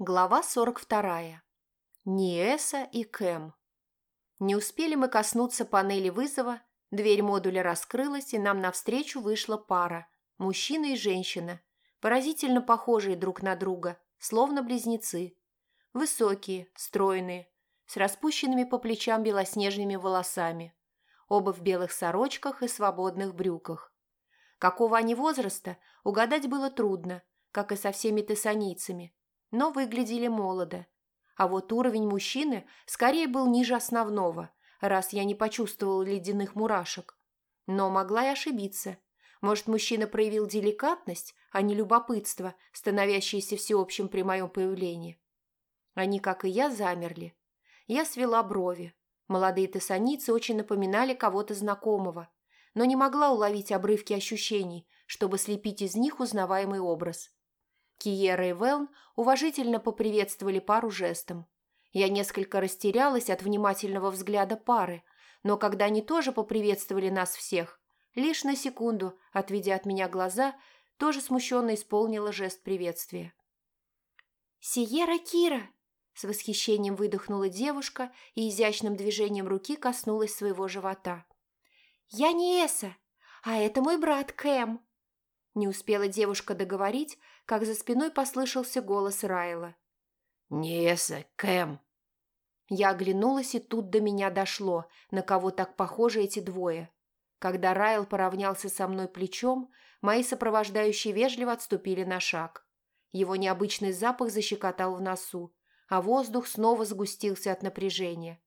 Глава 42. Ниэса и Кэм. Не успели мы коснуться панели вызова, дверь модуля раскрылась, и нам навстречу вышла пара – мужчина и женщина, поразительно похожие друг на друга, словно близнецы. Высокие, стройные, с распущенными по плечам белоснежными волосами, оба в белых сорочках и свободных брюках. Какого они возраста, угадать было трудно, как и со всеми тессанийцами – но выглядели молодо. А вот уровень мужчины скорее был ниже основного, раз я не почувствовала ледяных мурашек. Но могла и ошибиться. Может, мужчина проявил деликатность, а не любопытство, становящееся всеобщим при моем появлении. Они, как и я, замерли. Я свела брови. Молодые тессаницы очень напоминали кого-то знакомого, но не могла уловить обрывки ощущений, чтобы слепить из них узнаваемый образ. Киера и Велн уважительно поприветствовали пару жестом. Я несколько растерялась от внимательного взгляда пары, но когда они тоже поприветствовали нас всех, лишь на секунду, отведя от меня глаза, тоже смущенно исполнила жест приветствия. «Сиера Кира!» С восхищением выдохнула девушка и изящным движением руки коснулась своего живота. «Я не Эса, а это мой брат Кэм». Не успела девушка договорить, как за спиной послышался голос Райла. «Неса, Кэм!» Я оглянулась, и тут до меня дошло, на кого так похожи эти двое. Когда Райл поравнялся со мной плечом, мои сопровождающие вежливо отступили на шаг. Его необычный запах защекотал в носу, а воздух снова сгустился от напряжения.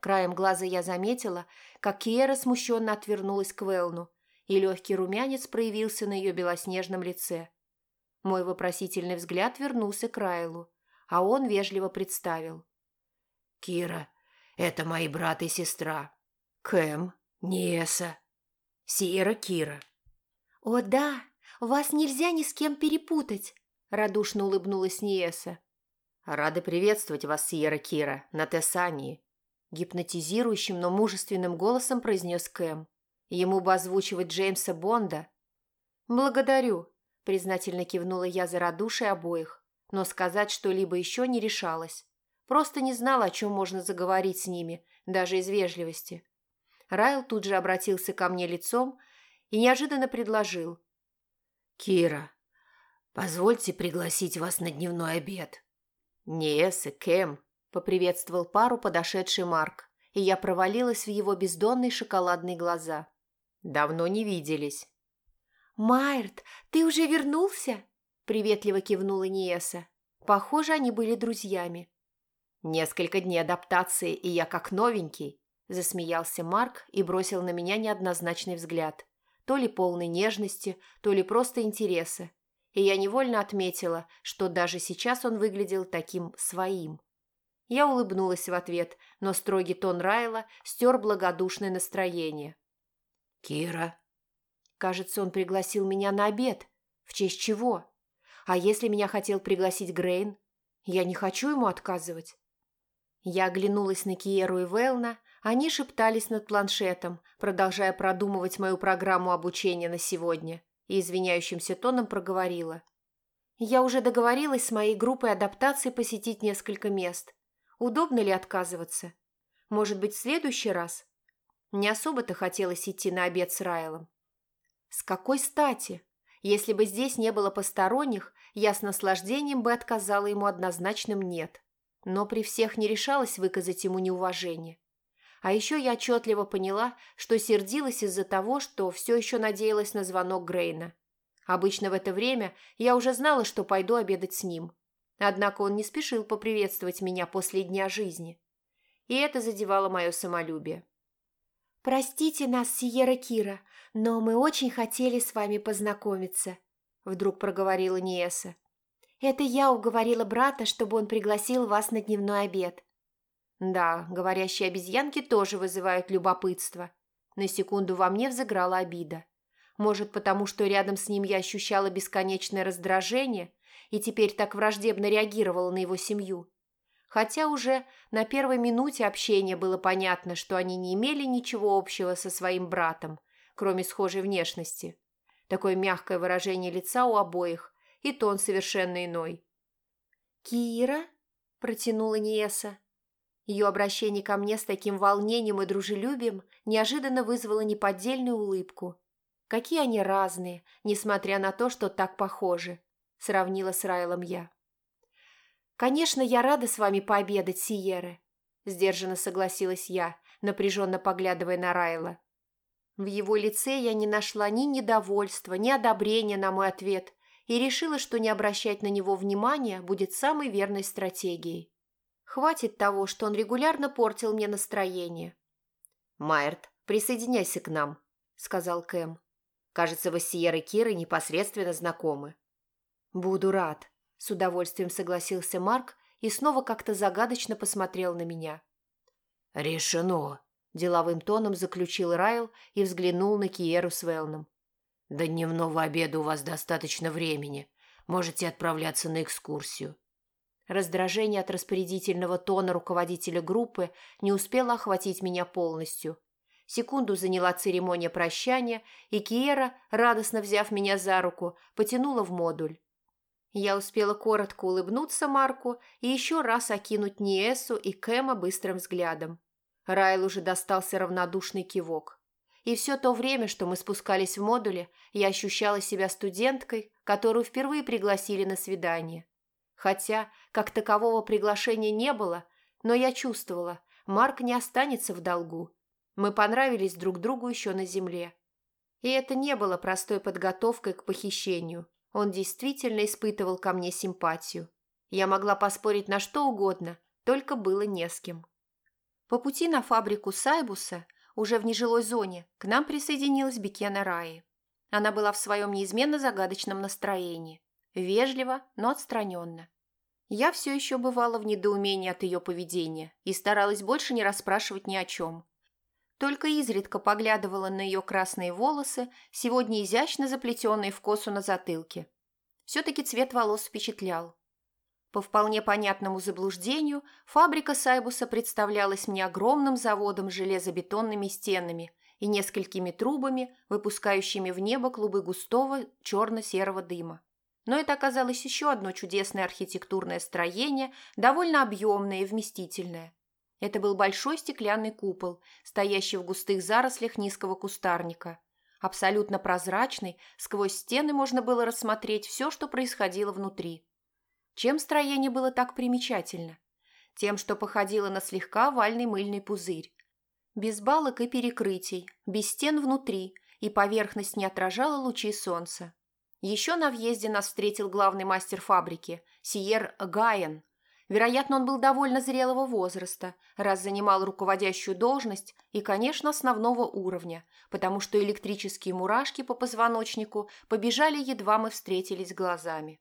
Краем глаза я заметила, как Киера смущенно отвернулась к Велну, и легкий румянец проявился на ее белоснежном лице. Мой вопросительный взгляд вернулся к Райлу, а он вежливо представил. «Кира, это мои брат и сестра. Кэм, Неса, Сиера Кира». «О да, вас нельзя ни с кем перепутать», – радушно улыбнулась Ниеса. «Рады приветствовать вас, Сиера Кира, на Тессании», – гипнотизирующим, но мужественным голосом произнес Кэм. Ему бы озвучивать Джеймса Бонда. «Благодарю», Признательно кивнула я за радушие обоих, но сказать что-либо еще не решалась. Просто не знала, о чем можно заговорить с ними, даже из вежливости. Райл тут же обратился ко мне лицом и неожиданно предложил. «Кира, позвольте пригласить вас на дневной обед». «Нес и Кэм», – поприветствовал пару подошедший Марк, и я провалилась в его бездонные шоколадные глаза. «Давно не виделись». «Майрт, ты уже вернулся?» – приветливо кивнула Ниеса. Похоже, они были друзьями. «Несколько дней адаптации, и я как новенький», – засмеялся Марк и бросил на меня неоднозначный взгляд. То ли полной нежности, то ли просто интереса. И я невольно отметила, что даже сейчас он выглядел таким своим. Я улыбнулась в ответ, но строгий тон Райла стер благодушное настроение. «Кира, Кажется, он пригласил меня на обед. В честь чего? А если меня хотел пригласить Грейн? Я не хочу ему отказывать. Я оглянулась на Киеру и Велна, они шептались над планшетом, продолжая продумывать мою программу обучения на сегодня, и извиняющимся тоном проговорила. Я уже договорилась с моей группой адаптации посетить несколько мест. Удобно ли отказываться? Может быть, в следующий раз? Не особо-то хотелось идти на обед с Райлом. С какой стати? Если бы здесь не было посторонних, я с наслаждением бы отказала ему однозначным «нет». Но при всех не решалась выказать ему неуважение. А еще я отчетливо поняла, что сердилась из-за того, что все еще надеялась на звонок Грейна. Обычно в это время я уже знала, что пойду обедать с ним. Однако он не спешил поприветствовать меня после дня жизни. И это задевало мое самолюбие. «Простите нас, Сиера Кира, но мы очень хотели с вами познакомиться», – вдруг проговорила Ниеса. «Это я уговорила брата, чтобы он пригласил вас на дневной обед». Да, говорящие обезьянки тоже вызывают любопытство. На секунду во мне взыграла обида. Может, потому что рядом с ним я ощущала бесконечное раздражение и теперь так враждебно реагировала на его семью хотя уже на первой минуте общения было понятно, что они не имели ничего общего со своим братом, кроме схожей внешности. Такое мягкое выражение лица у обоих, и тон совершенно иной. «Кира?» – протянула Ниеса. Ее обращение ко мне с таким волнением и дружелюбием неожиданно вызвало неподдельную улыбку. Какие они разные, несмотря на то, что так похожи, сравнила с Райлом я. «Конечно, я рада с вами пообедать, Сиеры», – сдержанно согласилась я, напряженно поглядывая на Райла. В его лице я не нашла ни недовольства, ни одобрения на мой ответ и решила, что не обращать на него внимания будет самой верной стратегией. Хватит того, что он регулярно портил мне настроение. «Майерт, присоединяйся к нам», – сказал Кэм. «Кажется, вы с Сиерой Кирой непосредственно знакомы». «Буду рад», – с удовольствием согласился Марк и снова как-то загадочно посмотрел на меня. «Решено», – деловым тоном заключил Райл и взглянул на Киеру с Велном. «До дневного обеда у вас достаточно времени. Можете отправляться на экскурсию». Раздражение от распорядительного тона руководителя группы не успело охватить меня полностью. Секунду заняла церемония прощания, и Киера, радостно взяв меня за руку, потянула в модуль. Я успела коротко улыбнуться Марку и еще раз окинуть Ниесу и Кэма быстрым взглядом. Райл уже достался равнодушный кивок. И все то время, что мы спускались в модуле, я ощущала себя студенткой, которую впервые пригласили на свидание. Хотя, как такового приглашения не было, но я чувствовала, Марк не останется в долгу. Мы понравились друг другу еще на земле. И это не было простой подготовкой к похищению. Он действительно испытывал ко мне симпатию. Я могла поспорить на что угодно, только было не с кем. По пути на фабрику Сайбуса, уже в нежилой зоне, к нам присоединилась Бекена Раи. Она была в своем неизменно загадочном настроении. Вежливо, но отстраненно. Я все еще бывала в недоумении от ее поведения и старалась больше не расспрашивать ни о чем. Только изредка поглядывала на ее красные волосы, сегодня изящно заплетенные в косу на затылке. Все-таки цвет волос впечатлял. По вполне понятному заблуждению, фабрика Сайбуса представлялась мне огромным заводом с железобетонными стенами и несколькими трубами, выпускающими в небо клубы густого черно-серого дыма. Но это оказалось еще одно чудесное архитектурное строение, довольно объемное и вместительное. Это был большой стеклянный купол, стоящий в густых зарослях низкого кустарника. Абсолютно прозрачный, сквозь стены можно было рассмотреть все, что происходило внутри. Чем строение было так примечательно? Тем, что походило на слегка овальный мыльный пузырь. Без балок и перекрытий, без стен внутри, и поверхность не отражала лучи солнца. Еще на въезде нас встретил главный мастер фабрики, Сиер Гайен. Вероятно, он был довольно зрелого возраста, раз занимал руководящую должность и, конечно, основного уровня, потому что электрические мурашки по позвоночнику побежали, едва мы встретились глазами.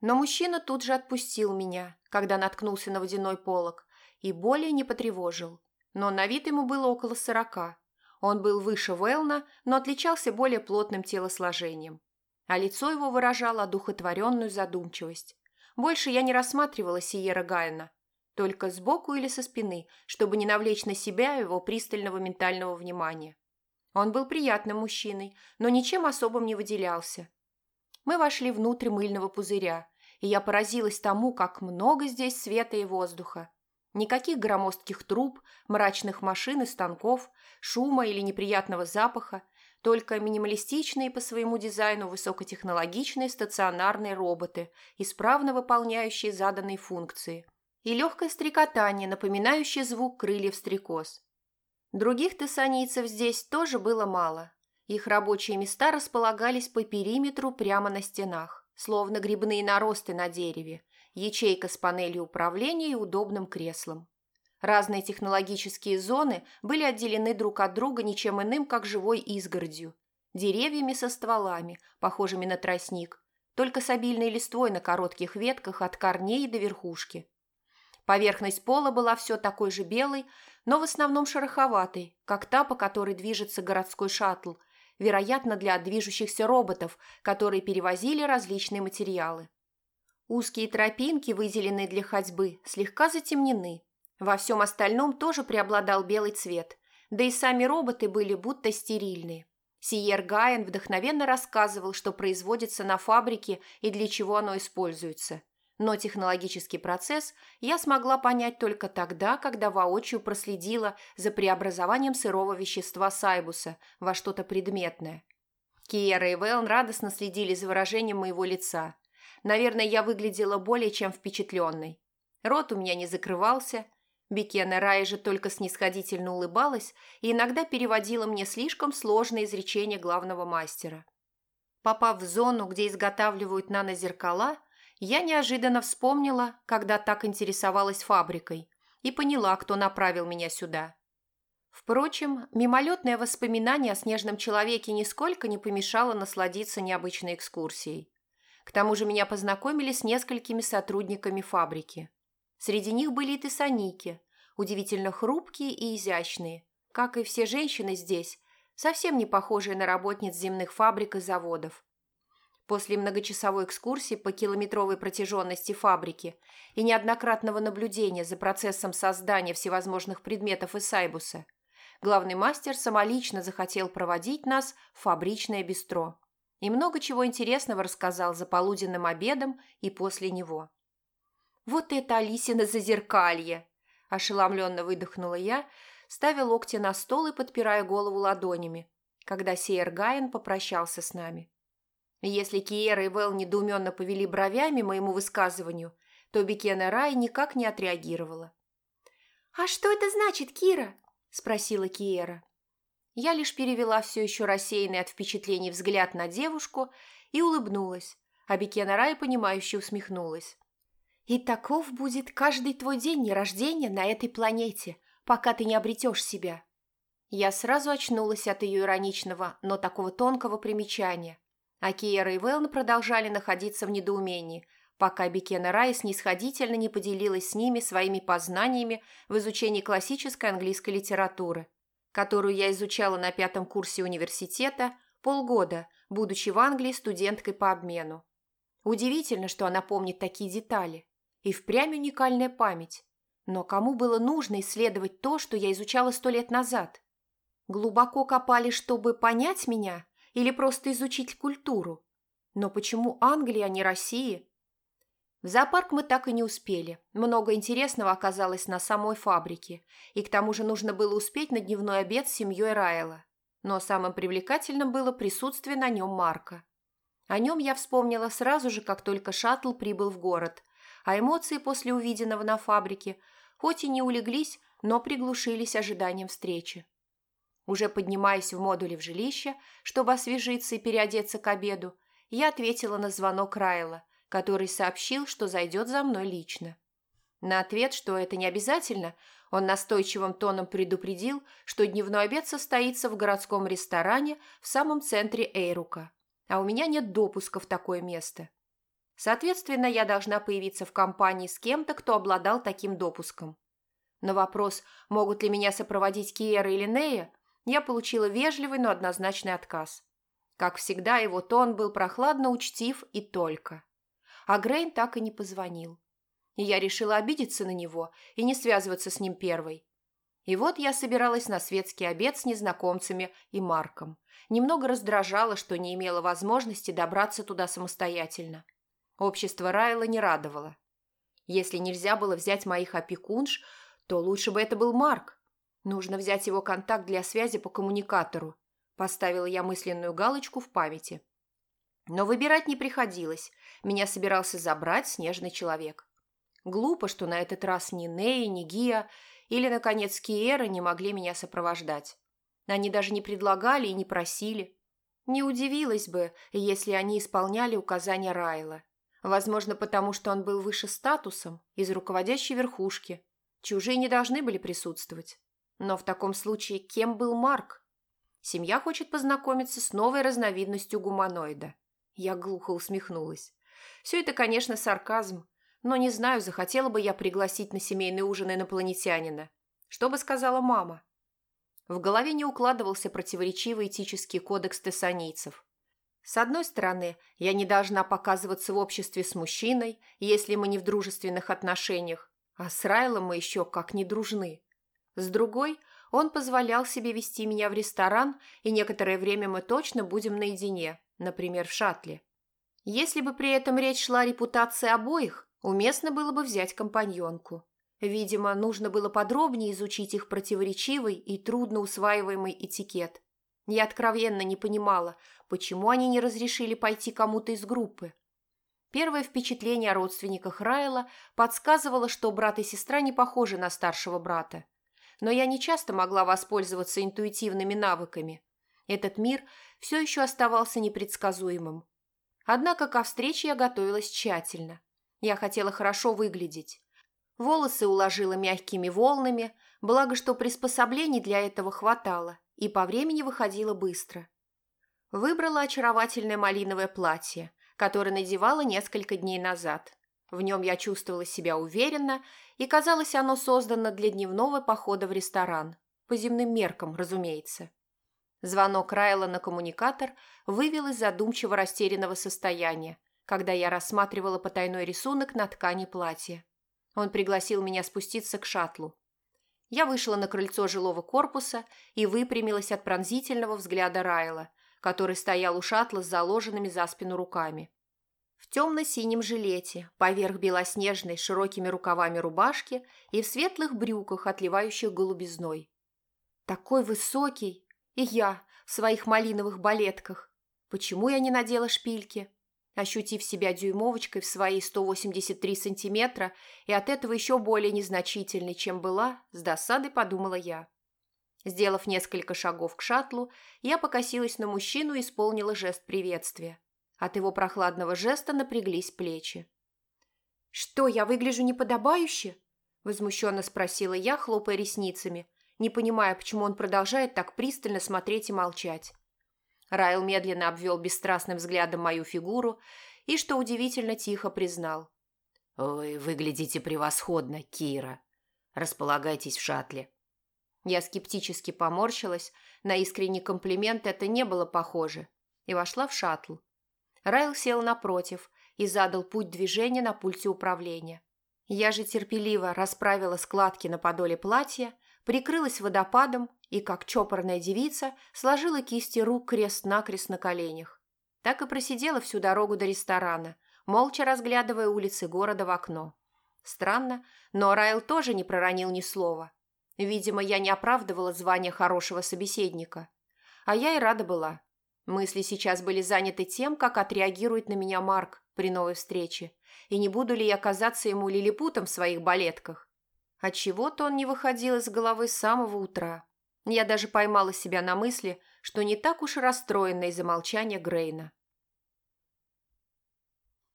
Но мужчина тут же отпустил меня, когда наткнулся на водяной полог, и более не потревожил. Но на вид ему было около сорока. Он был выше Велна, но отличался более плотным телосложением а лицо его выражало одухотворенную задумчивость. Больше я не рассматривала Сиера Гайна, только сбоку или со спины, чтобы не навлечь на себя его пристального ментального внимания. Он был приятным мужчиной, но ничем особым не выделялся. Мы вошли внутрь мыльного пузыря, и я поразилась тому, как много здесь света и воздуха. Никаких громоздких труб, мрачных машин и станков, шума или неприятного запаха, только минималистичные по своему дизайну высокотехнологичные стационарные роботы, исправно выполняющие заданные функции, и легкое стрекотание, напоминающее звук крыльев стрекоз. Других тессанийцев здесь тоже было мало. Их рабочие места располагались по периметру прямо на стенах, словно грибные наросты на дереве, ячейка с панелью управления и удобным креслом. Разные технологические зоны были отделены друг от друга ничем иным, как живой изгородью. Деревьями со стволами, похожими на тростник, только с обильной листвой на коротких ветках от корней до верхушки. Поверхность пола была все такой же белой, но в основном шероховатой, как та, по которой движется городской шаттл, вероятно, для движущихся роботов, которые перевозили различные материалы. Узкие тропинки, выделенные для ходьбы, слегка затемнены, во всем остальном тоже преобладал белый цвет, да и сами роботы были будто стерильные. Сиер Гайен вдохновенно рассказывал, что производится на фабрике и для чего оно используется. Но технологический процесс я смогла понять только тогда, когда воочию проследила за преобразованием сырого вещества сайбуса во что-то предметное. Киера и Вэлн радостно следили за выражением моего лица. Наверное, я выглядела более чем впечатленной. Рот у меня не закрывался. Бекена Рая же только снисходительно улыбалась и иногда переводила мне слишком сложные изречения главного мастера. Попав в зону, где изготавливают нанозеркала, я неожиданно вспомнила, когда так интересовалась фабрикой, и поняла, кто направил меня сюда. Впрочем, мимолетное воспоминание о снежном человеке нисколько не помешало насладиться необычной экскурсией. К тому же меня познакомили с несколькими сотрудниками фабрики. Среди них были и тессаники, удивительно хрупкие и изящные, как и все женщины здесь, совсем не похожие на работниц земных фабрик и заводов. После многочасовой экскурсии по километровой протяженности фабрики и неоднократного наблюдения за процессом создания всевозможных предметов из Сайбуса, главный мастер самолично захотел проводить нас в фабричное бистро и много чего интересного рассказал за полуденным обедом и после него. «Вот это Алисина зазеркалье!» – ошеломленно выдохнула я, ставя локти на стол и подпирая голову ладонями, когда Сейер Гайен попрощался с нами. Если Киера и Вэл недоуменно повели бровями моему высказыванию, то Бекена Рай никак не отреагировала. «А что это значит, Кира?» – спросила Киера. Я лишь перевела все еще рассеянный от впечатлений взгляд на девушку и улыбнулась, а Бекена Рай, понимающе усмехнулась. «И таков будет каждый твой день нерождения на этой планете, пока ты не обретешь себя». Я сразу очнулась от ее ироничного, но такого тонкого примечания. А Киера и Велн продолжали находиться в недоумении, пока Бекена Рай снисходительно не поделилась с ними своими познаниями в изучении классической английской литературы, которую я изучала на пятом курсе университета полгода, будучи в Англии студенткой по обмену. Удивительно, что она помнит такие детали. И впрямь уникальная память. Но кому было нужно исследовать то, что я изучала сто лет назад? Глубоко копали, чтобы понять меня или просто изучить культуру? Но почему Англия, а не Россия? В зоопарк мы так и не успели. Много интересного оказалось на самой фабрике, и к тому же нужно было успеть на дневной обед с семьей Райла. Но самым привлекательным было присутствие на нем Марка. О нем я вспомнила сразу же, как только шаттл прибыл в город, а эмоции после увиденного на фабрике хоть и не улеглись, но приглушились ожиданием встречи. Уже поднимаясь в модуле в жилище, чтобы освежиться и переодеться к обеду, я ответила на звонок Райла, который сообщил, что зайдет за мной лично. На ответ, что это не обязательно, он настойчивым тоном предупредил, что дневной обед состоится в городском ресторане в самом центре Эйрука, а у меня нет допуска в такое место. Соответственно, я должна появиться в компании с кем-то, кто обладал таким допуском. На вопрос, могут ли меня сопроводить Киера или Нея, я получила вежливый, но однозначный отказ. Как всегда, его тон был прохладно учтив и только. А Грейн так и не позвонил. И я решила обидеться на него и не связываться с ним первой. И вот я собиралась на светский обед с незнакомцами и Марком. Немного раздражала, что не имела возможности добраться туда самостоятельно. Общество Райла не радовало. Если нельзя было взять моих опекунш, то лучше бы это был Марк. Нужно взять его контакт для связи по коммуникатору. Поставила я мысленную галочку в памяти. Но выбирать не приходилось. Меня собирался забрать снежный человек. Глупо, что на этот раз ни Неи, ни Гия или, наконец, Киера не могли меня сопровождать. Они даже не предлагали и не просили. Не удивилась бы, если они исполняли указания Райла. Возможно, потому что он был выше статусом, из руководящей верхушки. Чужие не должны были присутствовать. Но в таком случае кем был Марк? Семья хочет познакомиться с новой разновидностью гуманоида. Я глухо усмехнулась. Все это, конечно, сарказм, но не знаю, захотела бы я пригласить на семейный ужин инопланетянина. Что бы сказала мама? В голове не укладывался противоречивый этический кодекс тессанийцев. С одной стороны, я не должна показываться в обществе с мужчиной, если мы не в дружественных отношениях, а с Райлом мы еще как не дружны. С другой, он позволял себе вести меня в ресторан, и некоторое время мы точно будем наедине, например, в шаттле. Если бы при этом речь шла о репутации обоих, Уместно было бы взять компаньонку. Видимо, нужно было подробнее изучить их противоречивый и трудно усваиваемый этикет. Я откровенно не понимала, почему они не разрешили пойти кому-то из группы. Первое впечатление о родственниках Райла подсказывало, что брат и сестра не похожи на старшего брата. Но я не часто могла воспользоваться интуитивными навыками. Этот мир все еще оставался непредсказуемым. Однако ко встрече я готовилась тщательно. Я хотела хорошо выглядеть. Волосы уложила мягкими волнами, благо что приспособлений для этого хватало, и по времени выходила быстро. Выбрала очаровательное малиновое платье, которое надевала несколько дней назад. В нем я чувствовала себя уверенно, и казалось, оно создано для дневного похода в ресторан. По земным меркам, разумеется. Звонок Райла на коммуникатор вывел из задумчиво растерянного состояния, когда я рассматривала потайной рисунок на ткани платья. Он пригласил меня спуститься к шаттлу. Я вышла на крыльцо жилого корпуса и выпрямилась от пронзительного взгляда Райла, который стоял у шаттла с заложенными за спину руками. В темно-синем жилете, поверх белоснежной широкими рукавами рубашки и в светлых брюках, отливающих голубизной. Такой высокий, и я в своих малиновых балетках. Почему я не надела шпильки? Ощутив себя дюймовочкой в свои 183 сантиметра и от этого еще более незначительной, чем была, с досадой подумала я. Сделав несколько шагов к шаттлу, я покосилась на мужчину и исполнила жест приветствия. От его прохладного жеста напряглись плечи. «Что, я выгляжу неподобающе?» – возмущенно спросила я, хлопая ресницами, не понимая, почему он продолжает так пристально смотреть и молчать. Райл медленно обвел бесстрастным взглядом мою фигуру и, что удивительно, тихо признал. «Вы выглядите превосходно, Кира. Располагайтесь в шаттле». Я скептически поморщилась, на искренний комплимент это не было похоже, и вошла в шаттл. Райл сел напротив и задал путь движения на пульте управления. Я же терпеливо расправила складки на подоле платья, прикрылась водопадом и, как чопорная девица, сложила кисти рук крест-накрест на коленях. Так и просидела всю дорогу до ресторана, молча разглядывая улицы города в окно. Странно, но Райл тоже не проронил ни слова. Видимо, я не оправдывала звание хорошего собеседника. А я и рада была. Мысли сейчас были заняты тем, как отреагирует на меня Марк при новой встрече, и не буду ли я казаться ему лилипутом в своих балетках. Отчего-то он не выходил из головы с самого утра. Я даже поймала себя на мысли, что не так уж и расстроена из-за молчания Грейна.